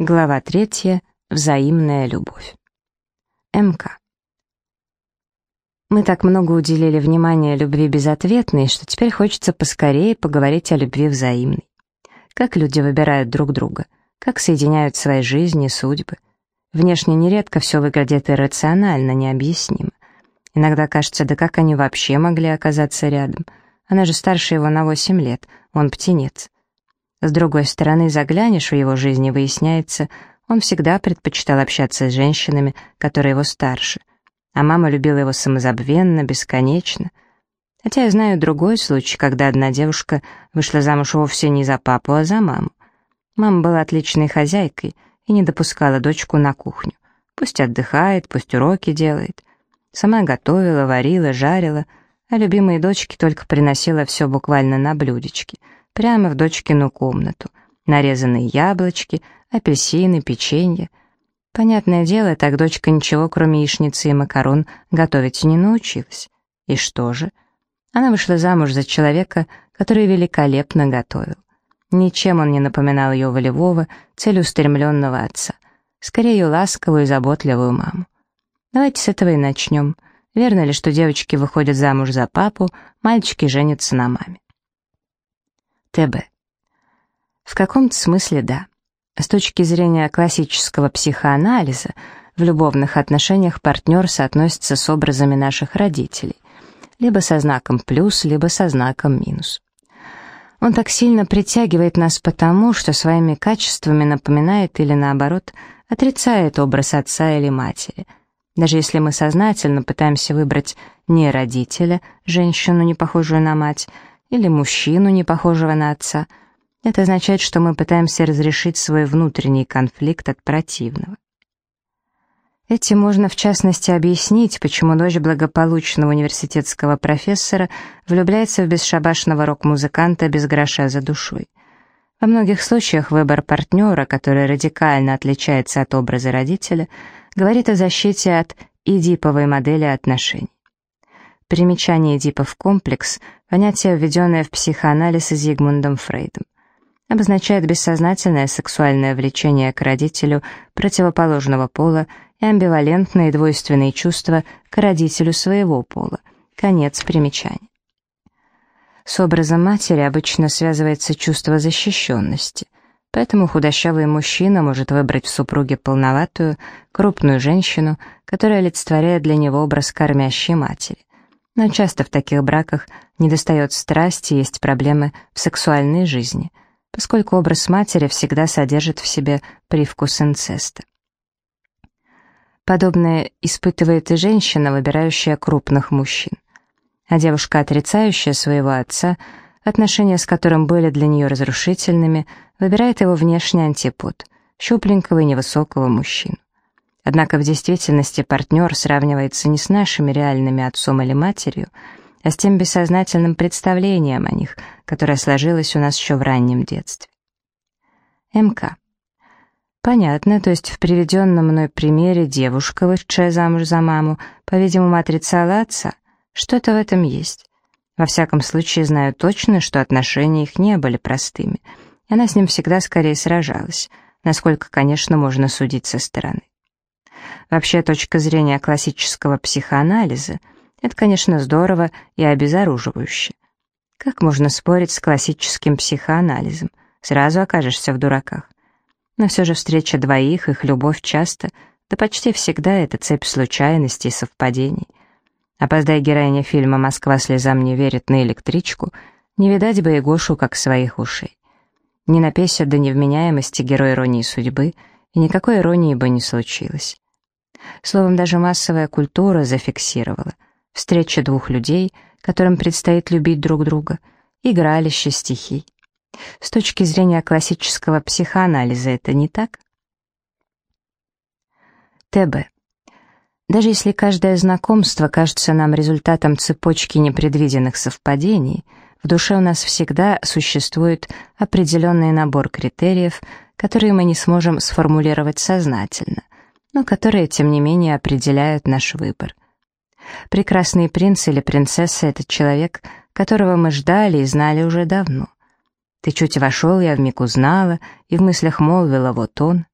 Глава третья. Взаимная любовь. МК. Мы так много уделили внимания любви безответной, что теперь хочется поскорее поговорить о любви взаимной. Как люди выбирают друг друга, как соединяют свои жизни, судьбы. Внешне нередко все выглядит иррационально, необъяснимо. Иногда кажется, да как они вообще могли оказаться рядом? Она же старше его на 8 лет, он птенец. С другой стороны, заглянешь в его жизнь и выясняется, он всегда предпочитал общаться с женщинами, которые его старше. А мама любила его самозабвенно, бесконечно. Хотя я знаю другой случай, когда одна девушка вышла замуж вовсе не за папу, а за маму. Мама была отличной хозяйкой и не допускала дочку на кухню. Пусть отдыхает, пусть уроки делает. Сама готовила, варила, жарила, а любимой дочке только приносила все буквально на блюдечке — прямо в дочкину комнату. Нарезанные яблочки, апельсины, печенье. Понятное дело, так дочка ничего, кроме яичницы и макарон, готовить не научилась. И что же? Она вышла замуж за человека, который великолепно готовил. Ничем он не напоминал ее волевого, целеустремленного отца. Скорее, ее ласковую и заботливую маму. Давайте с этого и начнем. Верно ли, что девочки выходят замуж за папу, мальчики женятся на маме? ТБ. В каком-то смысле да. С точки зрения классического психоанализа, в любовных отношениях партнер соотносится с образами наших родителей, либо со знаком плюс, либо со знаком минус. Он так сильно притягивает нас потому, что своими качествами напоминает или наоборот отрицает образ отца или матери. Даже если мы сознательно пытаемся выбрать не родителя, женщину, не похожую на мать, или мужчину, не похожего на отца. Это означает, что мы пытаемся разрешить свой внутренний конфликт от противного. Этим можно в частности объяснить, почему дочь благополучного университетского профессора влюбляется в бесшабашного рок-музыканта без гроша за душой. Во многих случаях выбор партнера, который радикально отличается от образа родителя, говорит о защите от идиповой модели отношений. Примечание Эдипов комплекс — понятие, введенное в психоанализ Зигмундом Фрейдом. Обозначает бессознательное сексуальное влечение к родителю противоположного пола и амбивалентные двойственные чувства к родителю своего пола. Конец примечания. С образом матери обычно связывается чувство защищенности, поэтому худощавый мужчина может выбрать в супруге полноватую, крупную женщину, которая олицетворяет для него образ кормящей матери. Но часто в таких браках недостает страсти, есть проблемы в сексуальной жизни, поскольку образ матери всегда содержит в себе привкус инцеста. Подобное испытывает и женщина, выбирающая крупных мужчин. А девушка, отрицающая своего отца, отношения с которым были для нее разрушительными, выбирает его внешний антипод — щупленького и невысокого мужчину. Однако в действительности партнер сравнивается не с нашими реальными отцом или матерью, а с тем бессознательным представлением о них, которое сложилось у нас еще в раннем детстве. МК. Понятно, то есть в приведенном мной примере девушка, вышедшая замуж за маму, по-видимому, отрицала отца. Что-то в этом есть. Во всяком случае, знаю точно, что отношения их не были простыми, и она с ним всегда скорее сражалась, насколько, конечно, можно судить со стороны. Вообще, точка зрения классического психоанализа — это, конечно, здорово и обезоруживающе. Как можно спорить с классическим психоанализом? Сразу окажешься в дураках. Но все же встреча двоих, их любовь часто, да почти всегда это цепь случайностей и совпадений. Опоздай героиня фильма «Москва слезам не верит» на электричку, не видать бы и как своих ушей. Не напейся до невменяемости герой иронии судьбы, и никакой иронии бы не случилось. Словом, даже массовая культура зафиксировала. Встреча двух людей, которым предстоит любить друг друга, игралище стихий. С точки зрения классического психоанализа это не так? ТБ. Даже если каждое знакомство кажется нам результатом цепочки непредвиденных совпадений, в душе у нас всегда существует определенный набор критериев, которые мы не сможем сформулировать сознательно — но которые, тем не менее, определяют наш выбор. Прекрасный принц или принцесса — это человек, которого мы ждали и знали уже давно. Ты чуть вошел, я вмиг узнала, и в мыслях молвила «вот он».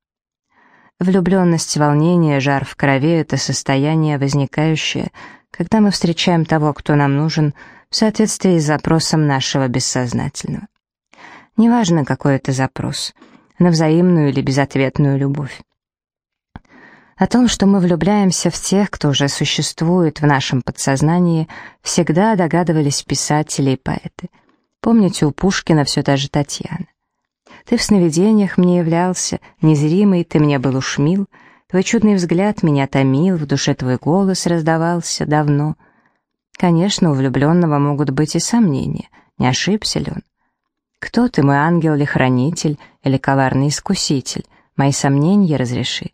Влюбленность, волнение, жар в крови — это состояние, возникающее, когда мы встречаем того, кто нам нужен, в соответствии с запросом нашего бессознательного. Неважно, какой это запрос, на взаимную или безответную любовь. О том, что мы влюбляемся в тех, кто уже существует в нашем подсознании, всегда догадывались писатели и поэты. Помните, у Пушкина все та же Татьяна. «Ты в сновидениях мне являлся, незримый ты мне был уж мил, твой чудный взгляд меня томил, в душе твой голос раздавался давно». Конечно, у влюбленного могут быть и сомнения, не ошибся ли он. Кто ты, мой ангел или хранитель, или коварный искуситель? Мои сомнения разреши.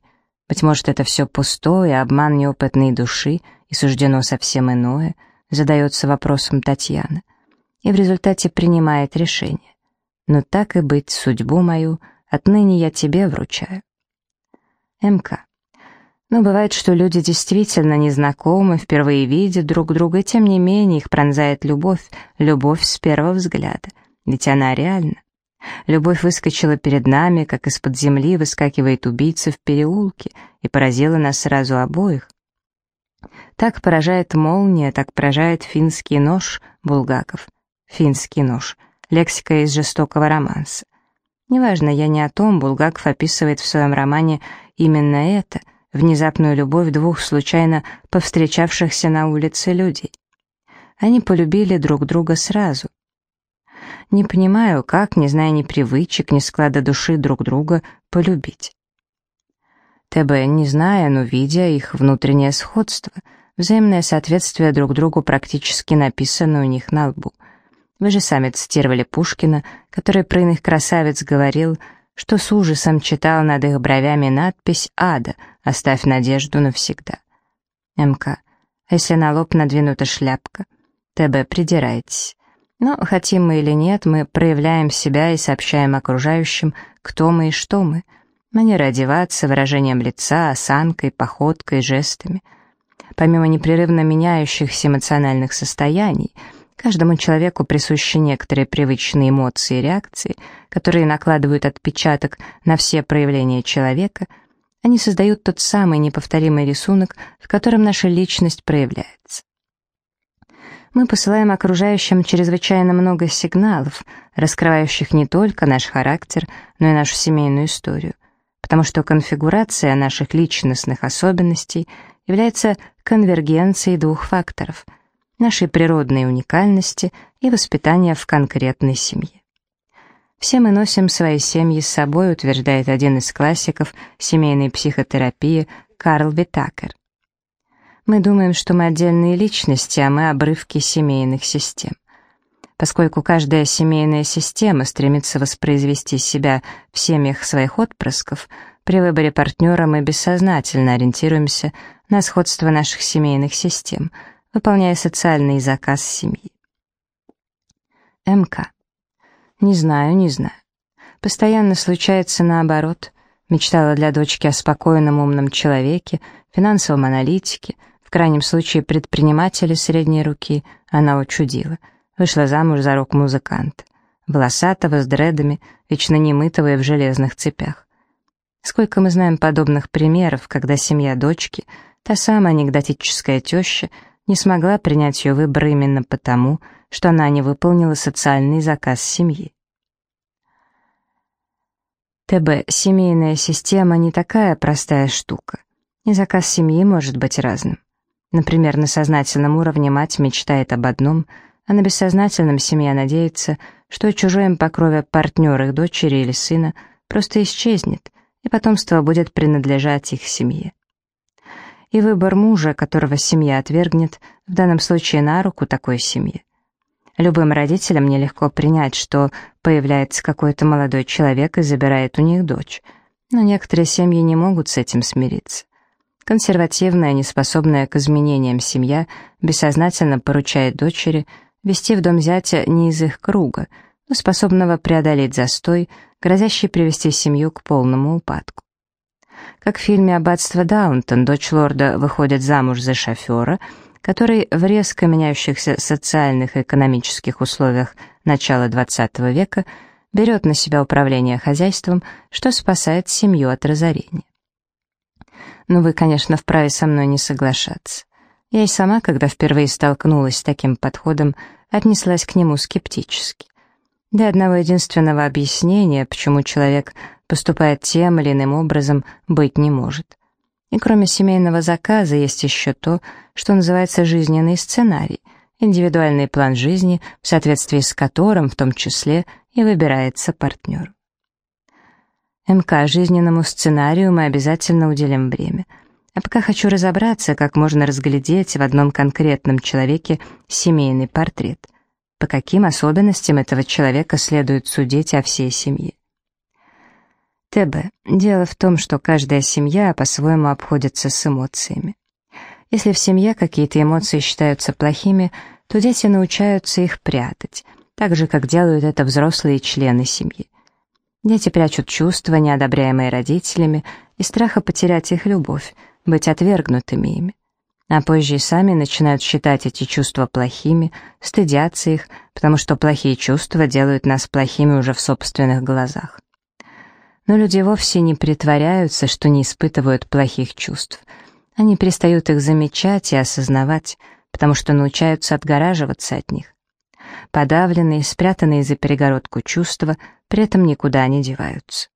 Быть может, это все пустое, обман неопытной души, и суждено совсем иное, задается вопросом Татьяна. И в результате принимает решение. Но так и быть, судьбу мою отныне я тебе вручаю. МК. Но бывает, что люди действительно незнакомы, впервые видят друг друга, тем не менее их пронзает любовь, любовь с первого взгляда. Ведь она реальна. Любовь выскочила перед нами, как из-под земли выскакивает убийца в переулке, и поразила нас сразу обоих. Так поражает молния, так поражает финский нож Булгаков. Финский нож. Лексика из жестокого романса. Неважно, я не о том, Булгаков описывает в своем романе именно это — внезапную любовь двух случайно повстречавшихся на улице людей. Они полюбили друг друга сразу. Не понимаю, как, не зная ни привычек, ни склада души друг друга, полюбить. ТБ, не зная, но видя их внутреннее сходство, взаимное соответствие друг другу практически написано у них на лбу. Вы же сами цитировали Пушкина, который про иных красавиц говорил — что с ужасом читал над их бровями надпись «Ада», «Оставь надежду навсегда». МК. А если на лоб надвинута шляпка? ТБ, придирайтесь. Но, хотим мы или нет, мы проявляем себя и сообщаем окружающим, кто мы и что мы. Манера одеваться, выражением лица, осанкой, походкой, жестами. Помимо непрерывно меняющихся эмоциональных состояний — Каждому человеку присущи некоторые привычные эмоции и реакции, которые накладывают отпечаток на все проявления человека, они создают тот самый неповторимый рисунок, в котором наша личность проявляется. Мы посылаем окружающим чрезвычайно много сигналов, раскрывающих не только наш характер, но и нашу семейную историю, потому что конфигурация наших личностных особенностей является конвергенцией двух факторов — нашей природной уникальности и воспитания в конкретной семье. Все мы носим свои семьи с собой, утверждает один из классиков семейной психотерапии Карл Витакер. Мы думаем, что мы отдельные личности, а мы обрывки семейных систем. Поскольку каждая семейная система стремится воспроизвести себя в семьях своих отпрысков, при выборе партнера мы бессознательно ориентируемся на сходство наших семейных систем — выполняя социальный заказ семьи. МК. Не знаю, не знаю. Постоянно случается наоборот. Мечтала для дочки о спокойном умном человеке, финансовом аналитике, в крайнем случае предпринимателе средней руки. Она учудила. Вышла замуж за рок-музыканта. Волосатого, с дредами, вечно немытого и в железных цепях. Сколько мы знаем подобных примеров, когда семья дочки, та самая анекдотическая теща, не смогла принять ее выбор именно потому, что она не выполнила социальный заказ семьи. ТБ. Семейная система не такая простая штука. И заказ семьи может быть разным. Например, на сознательном уровне мать мечтает об одном, а на бессознательном семья надеется, что чужой им партнер их дочери или сына просто исчезнет, и потомство будет принадлежать их семье и выбор мужа, которого семья отвергнет, в данном случае на руку такой семьи. Любым родителям нелегко принять, что появляется какой-то молодой человек и забирает у них дочь. Но некоторые семьи не могут с этим смириться. Консервативная, неспособная к изменениям семья бессознательно поручает дочери вести в дом зятя не из их круга, но способного преодолеть застой, грозящий привести семью к полному упадку. Как в фильме «Аббатство Даунтон» дочь лорда выходит замуж за шофера, который в резко меняющихся социальных и экономических условиях начала XX века берет на себя управление хозяйством, что спасает семью от разорения. Но вы, конечно, вправе со мной не соглашаться. Я и сама, когда впервые столкнулась с таким подходом, отнеслась к нему скептически. До одного единственного объяснения, почему человек поступает тем или иным образом, быть не может. И кроме семейного заказа есть еще то, что называется жизненный сценарий, индивидуальный план жизни, в соответствии с которым, в том числе, и выбирается партнер. МК жизненному сценарию мы обязательно уделим время. А пока хочу разобраться, как можно разглядеть в одном конкретном человеке семейный портрет — по каким особенностям этого человека следует судить о всей семье. ТБ. Дело в том, что каждая семья по-своему обходится с эмоциями. Если в семье какие-то эмоции считаются плохими, то дети научаются их прятать, так же, как делают это взрослые члены семьи. Дети прячут чувства, неодобряемые родителями, и страха потерять их любовь, быть отвергнутыми ими а позже и сами начинают считать эти чувства плохими, стыдятся их, потому что плохие чувства делают нас плохими уже в собственных глазах. Но люди вовсе не притворяются, что не испытывают плохих чувств. Они перестают их замечать и осознавать, потому что научаются отгораживаться от них. Подавленные, спрятанные за перегородку чувства при этом никуда не деваются.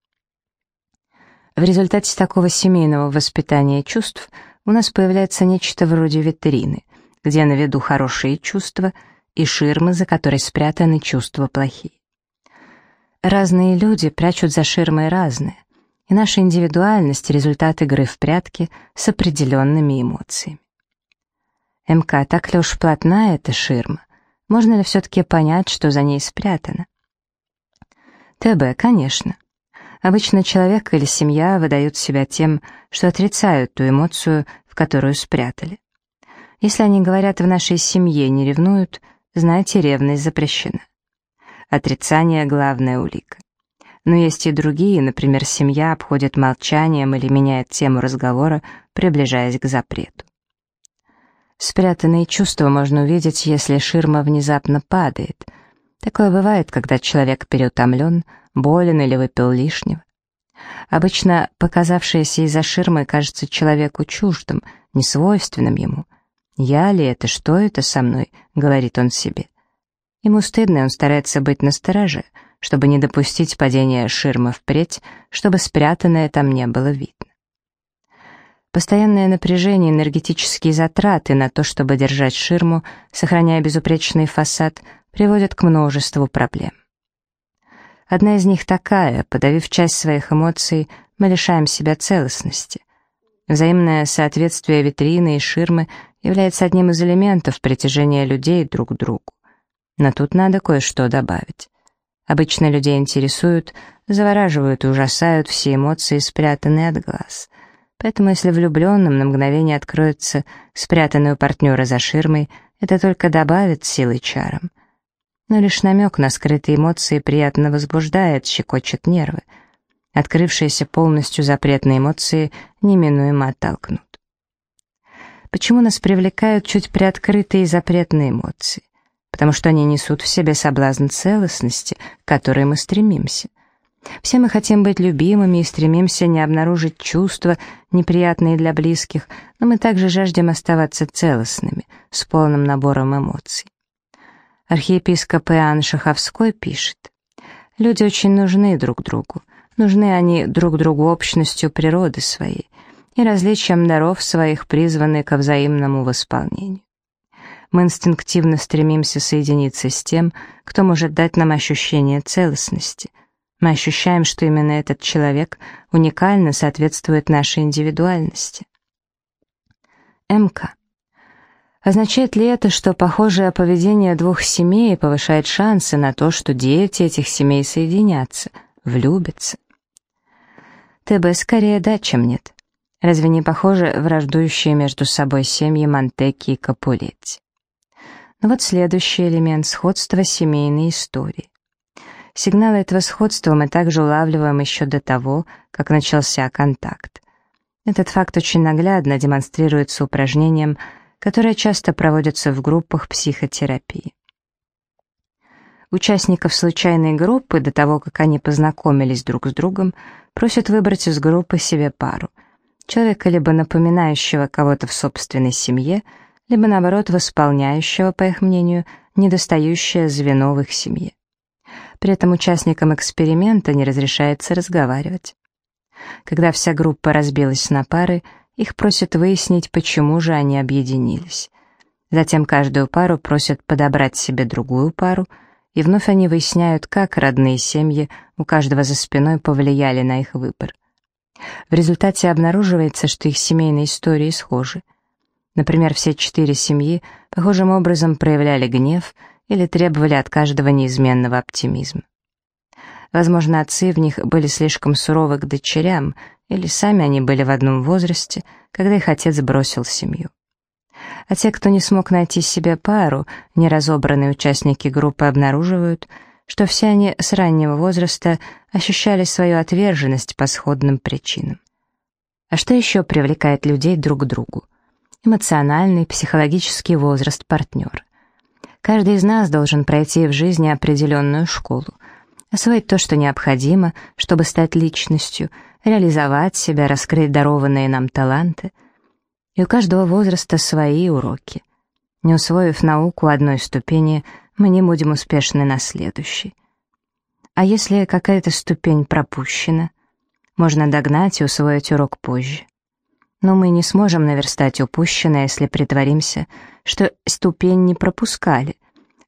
В результате такого семейного воспитания чувств – у нас появляется нечто вроде витрины, где на виду хорошие чувства и ширмы, за которой спрятаны чувства плохие. Разные люди прячут за ширмой разное, и наша индивидуальность — результат игры в прятки с определенными эмоциями. МК, так ли уж плотна эта ширма? Можно ли все-таки понять, что за ней спрятано? ТБ, конечно. Обычно человек или семья выдают себя тем, что отрицают ту эмоцию, в которую спрятали. Если они говорят «в нашей семье не ревнуют», знайте, ревность запрещена. Отрицание — главная улика. Но есть и другие, например, семья обходит молчанием или меняет тему разговора, приближаясь к запрету. Спрятанные чувства можно увидеть, если ширма внезапно падает. Такое бывает, когда человек переутомлен, болен или выпил лишнего. Обычно показавшееся из-за ширмы кажется человеку чуждым, несвойственным ему. «Я ли это? Что это со мной?» — говорит он себе. Ему стыдно, и он старается быть настороже, чтобы не допустить падения ширмы впредь, чтобы спрятанное там не было видно. Постоянное напряжение, энергетические затраты на то, чтобы держать ширму, сохраняя безупречный фасад, приводят к множеству проблем. Одна из них такая, подавив часть своих эмоций, мы лишаем себя целостности. Взаимное соответствие витрины и ширмы является одним из элементов притяжения людей друг к другу. Но тут надо кое-что добавить. Обычно людей интересуют, завораживают и ужасают все эмоции, спрятанные от глаз. Поэтому если влюбленным на мгновение откроется спрятанный у партнера за ширмой, это только добавит силы чарам но лишь намек на скрытые эмоции приятно возбуждает, щекочет нервы. Открывшиеся полностью запретные эмоции неминуемо оттолкнут. Почему нас привлекают чуть приоткрытые запретные эмоции? Потому что они несут в себе соблазн целостности, к которой мы стремимся. Все мы хотим быть любимыми и стремимся не обнаружить чувства, неприятные для близких, но мы также жаждем оставаться целостными, с полным набором эмоций. Архиепископ Иоанн Шаховской пишет, «Люди очень нужны друг другу, нужны они друг другу общностью природы своей и различием даров своих, призваны ко взаимному восполнению. Мы инстинктивно стремимся соединиться с тем, кто может дать нам ощущение целостности. Мы ощущаем, что именно этот человек уникально соответствует нашей индивидуальности. МК. Означает ли это, что похожее поведение двух семей повышает шансы на то, что дети этих семей соединятся, влюбятся? ТБ скорее да, чем нет. Разве не похожи враждующие между собой семьи Монтеки и Капулетти? Но вот следующий элемент — сходства семейной истории. Сигналы этого сходства мы также улавливаем еще до того, как начался контакт. Этот факт очень наглядно демонстрируется упражнением — которая часто проводится в группах психотерапии. Участников случайной группы, до того, как они познакомились друг с другом, просят выбрать из группы себе пару. человека либо напоминающего кого-то в собственной семье, либо наоборот восполняющего, по их мнению, недостающее звено в их семье. При этом участникам эксперимента не разрешается разговаривать. Когда вся группа разбилась на пары, их просят выяснить, почему же они объединились. Затем каждую пару просят подобрать себе другую пару, и вновь они выясняют, как родные семьи у каждого за спиной повлияли на их выбор. В результате обнаруживается, что их семейные истории схожи. Например, все четыре семьи похожим образом проявляли гнев или требовали от каждого неизменного оптимизма. Возможно, отцы в них были слишком суровы к дочерям, или сами они были в одном возрасте, когда их отец бросил семью. А те, кто не смог найти себе пару, неразобранные участники группы обнаруживают, что все они с раннего возраста ощущали свою отверженность по сходным причинам. А что еще привлекает людей друг к другу? Эмоциональный, психологический возраст партнера. Каждый из нас должен пройти в жизни определенную школу, освоить то, что необходимо, чтобы стать личностью, реализовать себя, раскрыть дарованные нам таланты. И у каждого возраста свои уроки. Не усвоив науку одной ступени, мы не будем успешны на следующей. А если какая-то ступень пропущена, можно догнать и усвоить урок позже. Но мы не сможем наверстать упущенное, если притворимся, что ступень не пропускали.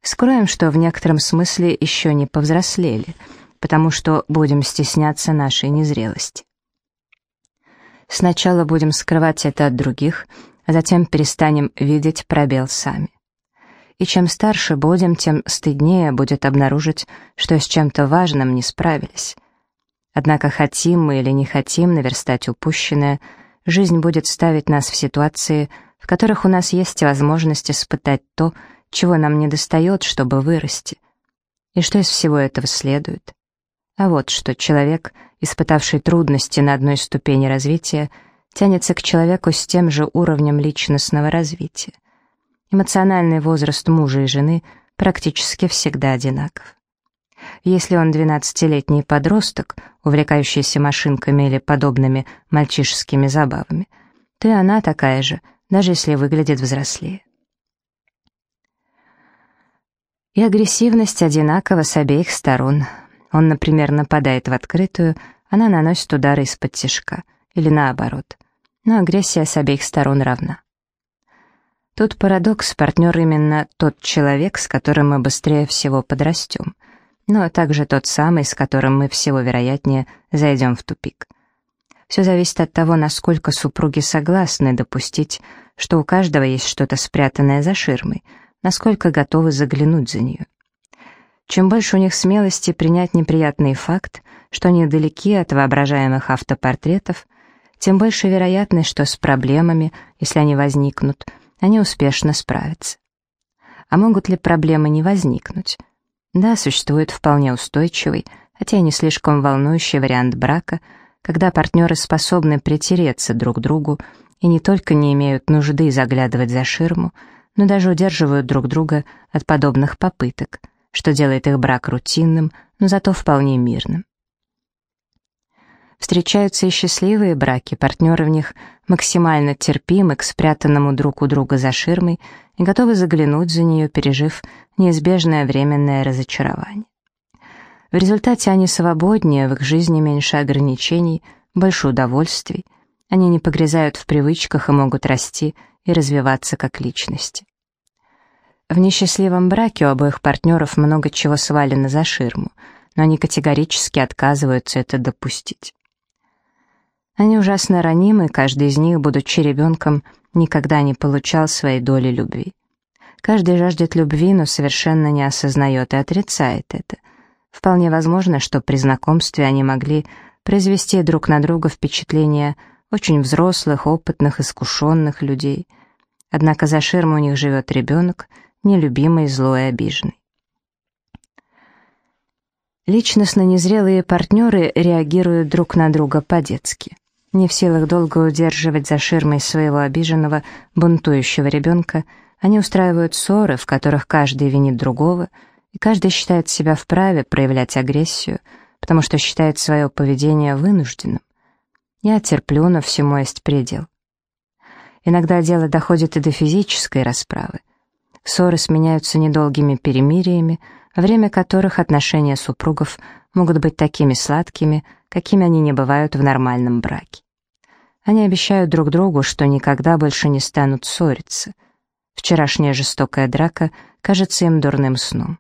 Скроем, что в некотором смысле еще не повзрослели, потому что будем стесняться нашей незрелости. Сначала будем скрывать это от других, а затем перестанем видеть пробел сами. И чем старше будем, тем стыднее будет обнаружить, что с чем-то важным не справились. Однако хотим мы или не хотим наверстать упущенное — Жизнь будет ставить нас в ситуации, в которых у нас есть возможность испытать то, чего нам недостает, чтобы вырасти. И что из всего этого следует? А вот что человек, испытавший трудности на одной ступени развития, тянется к человеку с тем же уровнем личностного развития. Эмоциональный возраст мужа и жены практически всегда одинаков. Если он 12-летний подросток, увлекающийся машинками или подобными мальчишескими забавами, то и она такая же, даже если выглядит взрослее. И агрессивность одинакова с обеих сторон. Он, например, нападает в открытую, она наносит удары из-под тяжка, или наоборот. Но агрессия с обеих сторон равна. Тут парадокс, партнер именно тот человек, с которым мы быстрее всего подрастем — но также тот самый, с которым мы всего вероятнее зайдем в тупик. Все зависит от того, насколько супруги согласны допустить, что у каждого есть что-то спрятанное за ширмой, насколько готовы заглянуть за нее. Чем больше у них смелости принять неприятный факт, что они далеки от воображаемых автопортретов, тем больше вероятность, что с проблемами, если они возникнут, они успешно справятся. А могут ли проблемы не возникнуть? Да, существует вполне устойчивый, хотя и не слишком волнующий вариант брака, когда партнеры способны притереться друг к другу и не только не имеют нужды заглядывать за ширму, но даже удерживают друг друга от подобных попыток, что делает их брак рутинным, но зато вполне мирным. Встречаются и счастливые браки, партнеры в них максимально терпимы к спрятанному друг у друга за ширмой и готовы заглянуть за нее, пережив неизбежное временное разочарование. В результате они свободнее, в их жизни меньше ограничений, больше удовольствий, они не погрязают в привычках и могут расти и развиваться как личности. В несчастливом браке у обоих партнеров много чего свалено за ширму, но они категорически отказываются это допустить. Они ужасно ранимы, каждый из них, будучи ребенком, никогда не получал своей доли любви. Каждый жаждет любви, но совершенно не осознает и отрицает это. Вполне возможно, что при знакомстве они могли произвести друг на друга впечатление очень взрослых, опытных, искушенных людей. Однако за ширмой у них живет ребенок, нелюбимый, злой обиженный. Личностно незрелые партнеры реагируют друг на друга по-детски не в силах долго удерживать за ширмой своего обиженного, бунтующего ребенка, они устраивают ссоры, в которых каждый винит другого, и каждый считает себя вправе проявлять агрессию, потому что считает свое поведение вынужденным. Я терплю, но всему есть предел. Иногда дело доходит и до физической расправы. Ссоры сменяются недолгими перемириями, во время которых отношения супругов могут быть такими сладкими, какими они не бывают в нормальном браке. Они обещают друг другу, что никогда больше не станут ссориться. Вчерашняя жестокая драка кажется им дурным сном.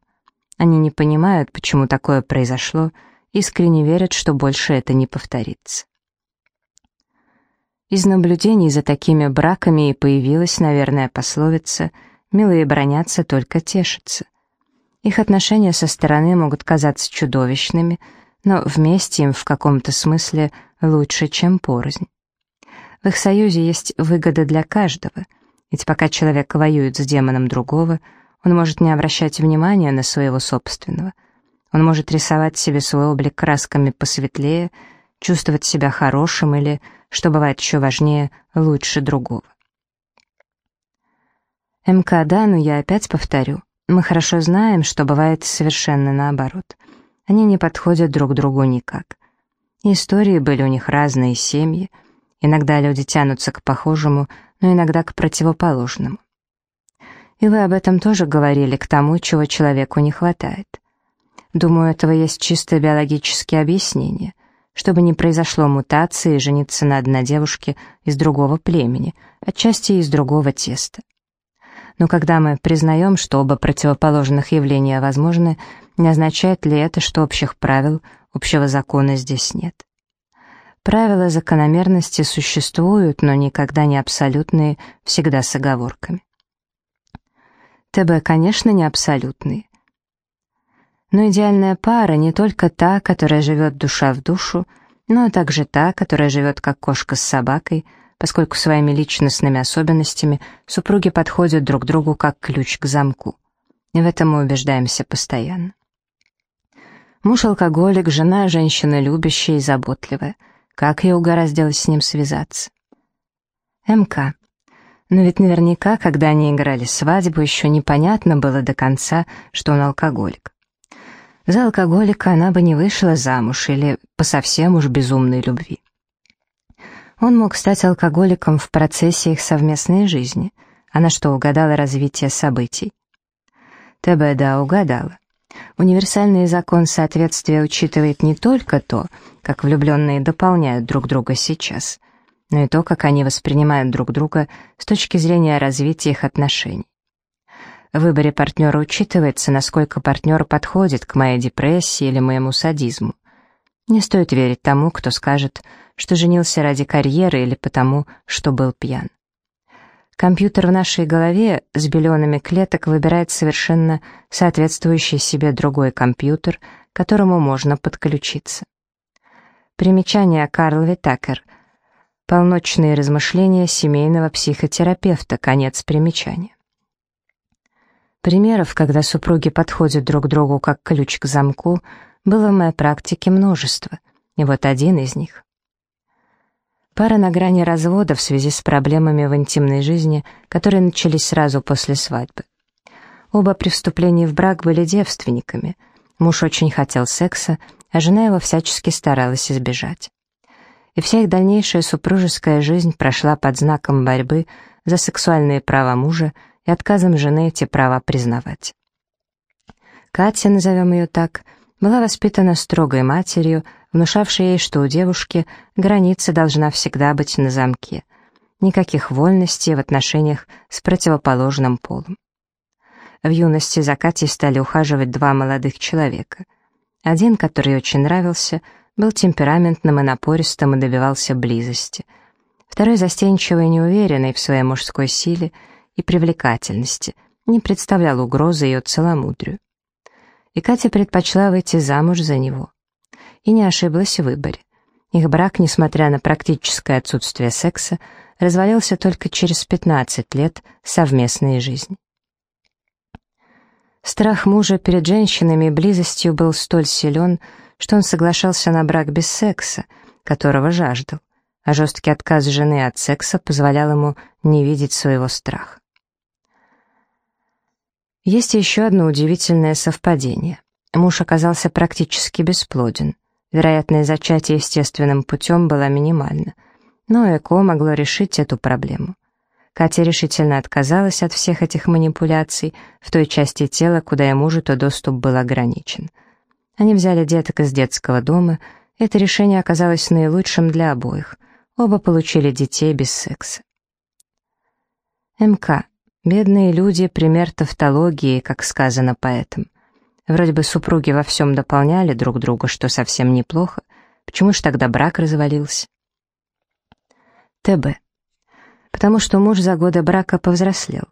Они не понимают, почему такое произошло, искренне верят, что больше это не повторится. Из наблюдений за такими браками и появилась, наверное, пословица «милые бронятся, только тешатся». Их отношения со стороны могут казаться чудовищными, но вместе им в каком-то смысле лучше, чем порознь. В их союзе есть выгода для каждого, ведь пока человек воюет с демоном другого, он может не обращать внимания на своего собственного. Он может рисовать себе свой облик красками посветлее, чувствовать себя хорошим или что бывает еще важнее, лучше другого. МК, да, но я опять повторю. Мы хорошо знаем, что бывает совершенно наоборот. Они не подходят друг другу никак. Истории были у них разные, семьи. Иногда люди тянутся к похожему, но иногда к противоположному. И вы об этом тоже говорили, к тому, чего человеку не хватает. Думаю, этого есть чисто биологические объяснения — чтобы не произошло мутации жениться на одной девушке из другого племени, отчасти из другого теста. Но когда мы признаем, что оба противоположных явления возможны, не означает ли это, что общих правил, общего закона здесь нет? Правила закономерности существуют, но никогда не абсолютные, всегда с оговорками. ТБ, конечно, не абсолютные. Но идеальная пара не только та, которая живет душа в душу, но также та, которая живет как кошка с собакой, поскольку своими личностными особенностями супруги подходят друг другу как ключ к замку. И в этом мы убеждаемся постоянно. Муж алкоголик, жена женщина любящая и заботливая. Как ей угораздилось с ним связаться? МК. Но ведь наверняка, когда они играли свадьбу, еще непонятно было до конца, что он алкоголик. За алкоголика она бы не вышла замуж или по совсем уж безумной любви. Он мог стать алкоголиком в процессе их совместной жизни. Она что, угадала развитие событий? ТБ, да, угадала. Универсальный закон соответствия учитывает не только то, как влюбленные дополняют друг друга сейчас, но и то, как они воспринимают друг друга с точки зрения развития их отношений. В выборе партнера учитывается, насколько партнер подходит к моей депрессии или моему садизму. Не стоит верить тому, кто скажет, что женился ради карьеры или потому, что был пьян. Компьютер в нашей голове с биллионами клеток выбирает совершенно соответствующий себе другой компьютер, к которому можно подключиться. Примечание Карл Витакер. Полночные размышления семейного психотерапевта. Конец примечания. Примеров, когда супруги подходят друг к другу как ключ к замку, было в моей практике множество, и вот один из них. Пара на грани развода в связи с проблемами в интимной жизни, которые начались сразу после свадьбы. Оба при вступлении в брак были девственниками. Муж очень хотел секса, а жена его всячески старалась избежать. И вся их дальнейшая супружеская жизнь прошла под знаком борьбы за сексуальные права мужа и отказом жены эти права признавать. Катя, назовем ее так, была воспитана строгой матерью, внушавшей ей, что у девушки граница должна всегда быть на замке. Никаких вольностей в отношениях с противоположным полом. В юности за Катей стали ухаживать два молодых человека. Один, который очень нравился, был темпераментным и напористым и добивался близости. Второй застенчивый и неуверенный в своей мужской силе — и привлекательности, не представлял угрозы ее целомудрию. И Катя предпочла выйти замуж за него. И не ошиблась в выборе. Их брак, несмотря на практическое отсутствие секса, развалился только через 15 лет совместной жизни. Страх мужа перед женщинами и близостью был столь силен, что он соглашался на брак без секса, которого жаждал, а жесткий отказ жены от секса позволял ему не видеть своего страха. Есть еще одно удивительное совпадение. Муж оказался практически бесплоден. Вероятность зачатия естественным путем была минимальна, но ЭКО могло решить эту проблему. Катя решительно отказалась от всех этих манипуляций в той части тела, куда и мужу-то доступ был ограничен. Они взяли деток из детского дома, это решение оказалось наилучшим для обоих. Оба получили детей без секса. МК. Бедные люди — пример тавтологии, как сказано поэтом. Вроде бы супруги во всем дополняли друг друга, что совсем неплохо. Почему ж тогда брак развалился? ТБ потому что муж за годы брака повзрослел.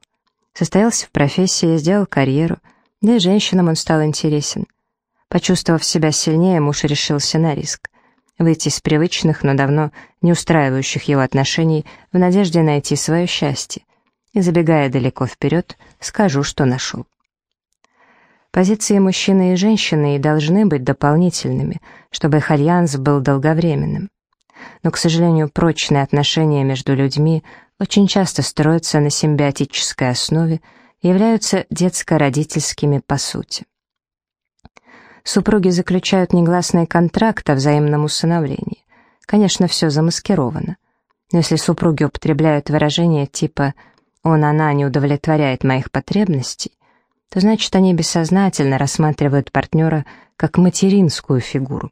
Состоялся в профессии, сделал карьеру, да и женщинам он стал интересен. Почувствовав себя сильнее, муж решился на риск. Выйти из привычных, но давно не устраивающих его отношений в надежде найти свое счастье. И забегая далеко вперед, скажу, что нашел. Позиции мужчины и женщины должны быть дополнительными, чтобы их альянс был долговременным. Но, к сожалению, прочные отношения между людьми очень часто строятся на симбиотической основе и являются детско-родительскими по сути. Супруги заключают негласный контракт о взаимном усыновлении. Конечно, все замаскировано. Но если супруги употребляют выражения типа «он, она не удовлетворяет моих потребностей», то значит они бессознательно рассматривают партнера как материнскую фигуру.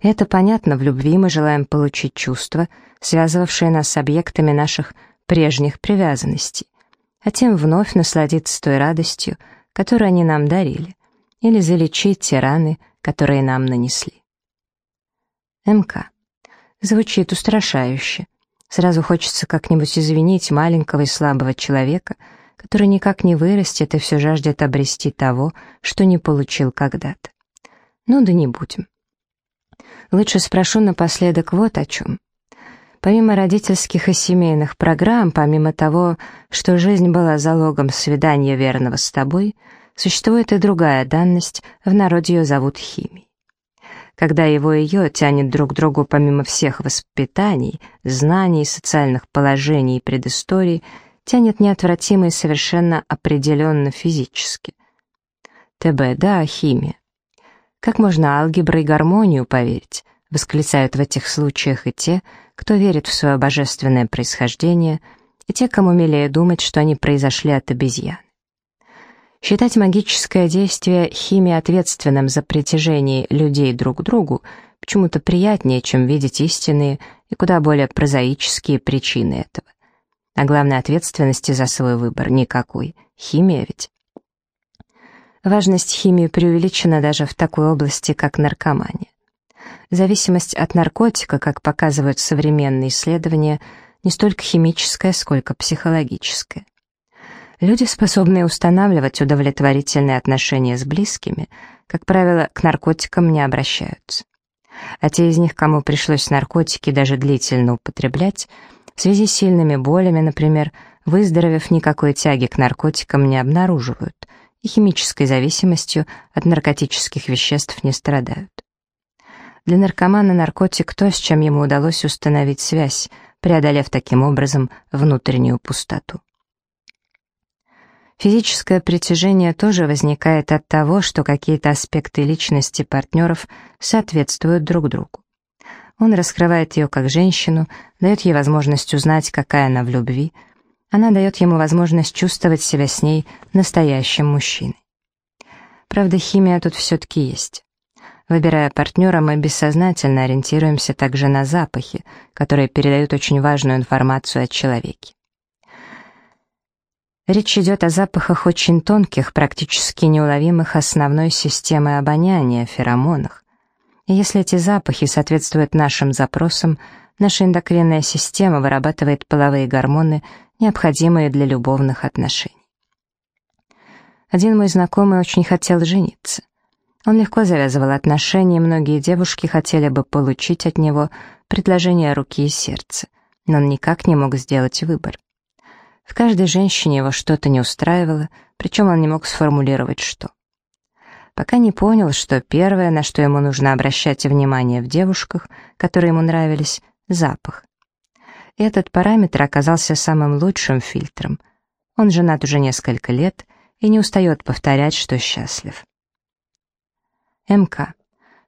Это понятно, в любви мы желаем получить чувства, связывавшие нас с объектами наших прежних привязанностей, а тем вновь насладиться той радостью, которую они нам дарили, или залечить те раны, которые нам нанесли. МК. Звучит устрашающе. Сразу хочется как-нибудь извинить маленького и слабого человека, который никак не вырастет и все жаждет обрести того, что не получил когда-то. Ну да не будем. Лучше спрошу напоследок вот о чем. Помимо родительских и семейных программ, помимо того, что жизнь была залогом свидания верного с тобой, существует и другая данность, в народе ее зовут химией. Когда его и ее тянет друг к другу помимо всех воспитаний, знаний, социальных положений и предысторий, тянет неотвратимо и совершенно определенно физически. ТБ, да, химия. Как можно алгебры и гармонию поверить? Восклицают в этих случаях и те, кто верит в свое божественное происхождение, и те, кому милее думать, что они произошли от обезьян. Считать магическое действие химии ответственным за притяжение людей друг к другу почему-то приятнее, чем видеть истинные и куда более прозаические причины этого. А главной ответственности за свой выбор никакой. Химия ведь. Важность химии преувеличена даже в такой области, как наркомания. Зависимость от наркотика, как показывают современные исследования, не столько химическая, сколько психологическая. Люди, способные устанавливать удовлетворительные отношения с близкими, как правило, к наркотикам не обращаются. А те из них, кому пришлось наркотики даже длительно употреблять, в связи с сильными болями, например, выздоровев, никакой тяги к наркотикам не обнаруживают – и химической зависимостью от наркотических веществ не страдают. Для наркомана наркотик то, с чем ему удалось установить связь, преодолев таким образом внутреннюю пустоту. Физическое притяжение тоже возникает от того, что какие-то аспекты личности партнеров соответствуют друг другу. Он раскрывает ее как женщину, дает ей возможность узнать, какая она в любви — она дает ему возможность чувствовать себя с ней настоящим мужчиной. Правда, химия тут все-таки есть. Выбирая партнера, мы бессознательно ориентируемся также на запахи, которые передают очень важную информацию о человеке. Речь идет о запахах очень тонких, практически неуловимых основной системы обоняния, феромонах. И если эти запахи соответствуют нашим запросам, наша эндокринная система вырабатывает половые гормоны, необходимые для любовных отношений. Один мой знакомый очень хотел жениться. Он легко завязывал отношения, и многие девушки хотели бы получить от него предложение руки и сердца, но он никак не мог сделать выбор. В каждой женщине его что-то не устраивало, причем он не мог сформулировать что. Пока не понял, что первое, на что ему нужно обращать внимание в девушках, которые ему нравились, — запах. Этот параметр оказался самым лучшим фильтром. Он женат уже несколько лет и не устает повторять, что счастлив. МК.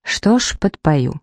Что ж, подпою.